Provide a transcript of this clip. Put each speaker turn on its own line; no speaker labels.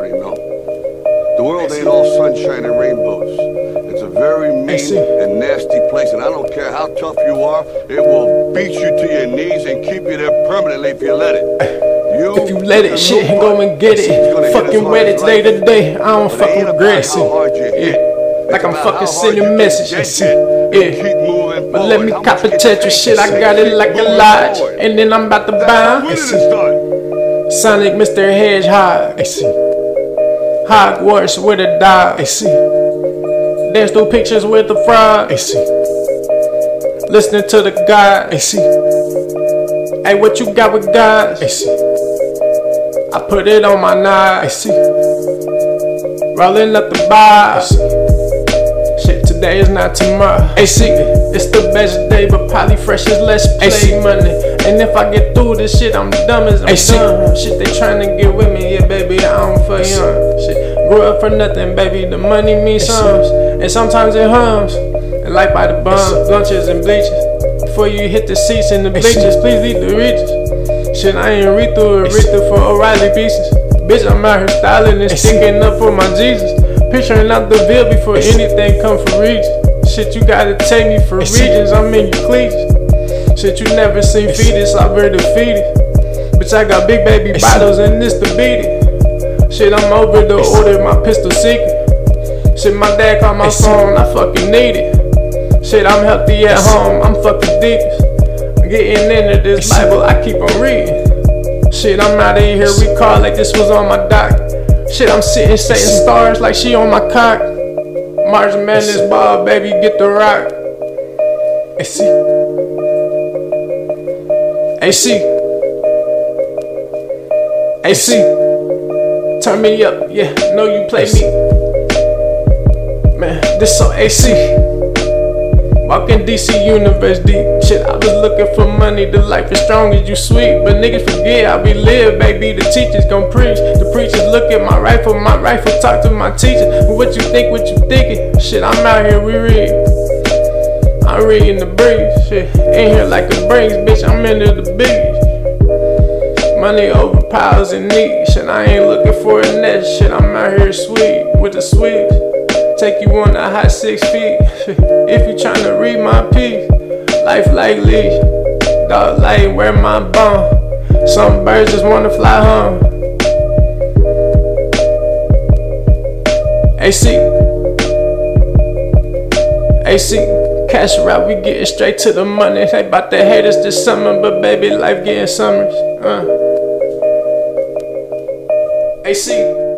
already know. The world ain't all sunshine and rainbows. It's a very mean and nasty place, and I don't care how tough you are, it will beat you to your knees and keep you there permanently if you let it. You,
if you let it, shit, go and get it. Fucking wet it day to day. I don't fucking regret it. Yeah. Like I'm fucking sending messages. Yeah. But let me cop a Tetris shit. I got it like a lodge. And then I'm about to bounce. Sonic Mr. Hedgehog. Hogwarts with a dog. Dance through pictures with the frog. Listening to the God. Hey, what you got with God? I put it on my knife. Rolling up the bar. Today is not tomorrow. AC, it's the best day, but probably fresh is less play money. And if I get through this shit, I'm dumb as I'm dumb. Shit, they trying to get with me, yeah, baby, I don't for young. Shit, grew up for nothing, baby, the money means sums. And sometimes it hums. And life by the bum, lunches and bleachers. Before you hit the seats and the bleachers, please leave the reaches. Shit, I ain't read through it, read through for O'Reilly pieces. Bitch, I'm out here styling and sticking up for my Jesus. Picturing out the veil before anything come for regions. Shit, you gotta take me for regions, I'm in your cleats. Shit, you never seen fetus, I very defeated. Bitch, I got big baby bottles and this to beat it. Shit, I'm over the order, my pistol secret. Shit, my dad called my phone, I fucking need it. Shit, I'm healthy at home, I'm fucking deepest. Getting into this Bible, I keep on reading. Shit, I'm out of here, recall like this was on my dock. Shit, I'm sitting setting stars like she on my cock. March Madness ball, baby, get the rock. AC. AC. AC. Turn me up, yeah, know you play me. Man, this so AC. Walking DC Universe deep. Shit, I was looking for money. The life is strong as you sweet. But niggas forget I be live, baby. The teachers gon' preach. The preachers look at my rifle. My rifle talk to my teachers. What you think, what you thinking? Shit, I'm out here, we read. I'm reading the breeze. Shit, in here like a breeze, bitch. I'm into the beach. Money overpowers and needs. Shit, I ain't looking for a net. Shit, I'm out here sweet with the sweets. Take you on a high six feet. if you tryna read my piece, life like leash. Dog light, wear my bone. Some birds just wanna fly home. AC. AC. Cash route, we getting straight to the money. They bout to hate us this summer, but baby, life getting summers. Uh. AC.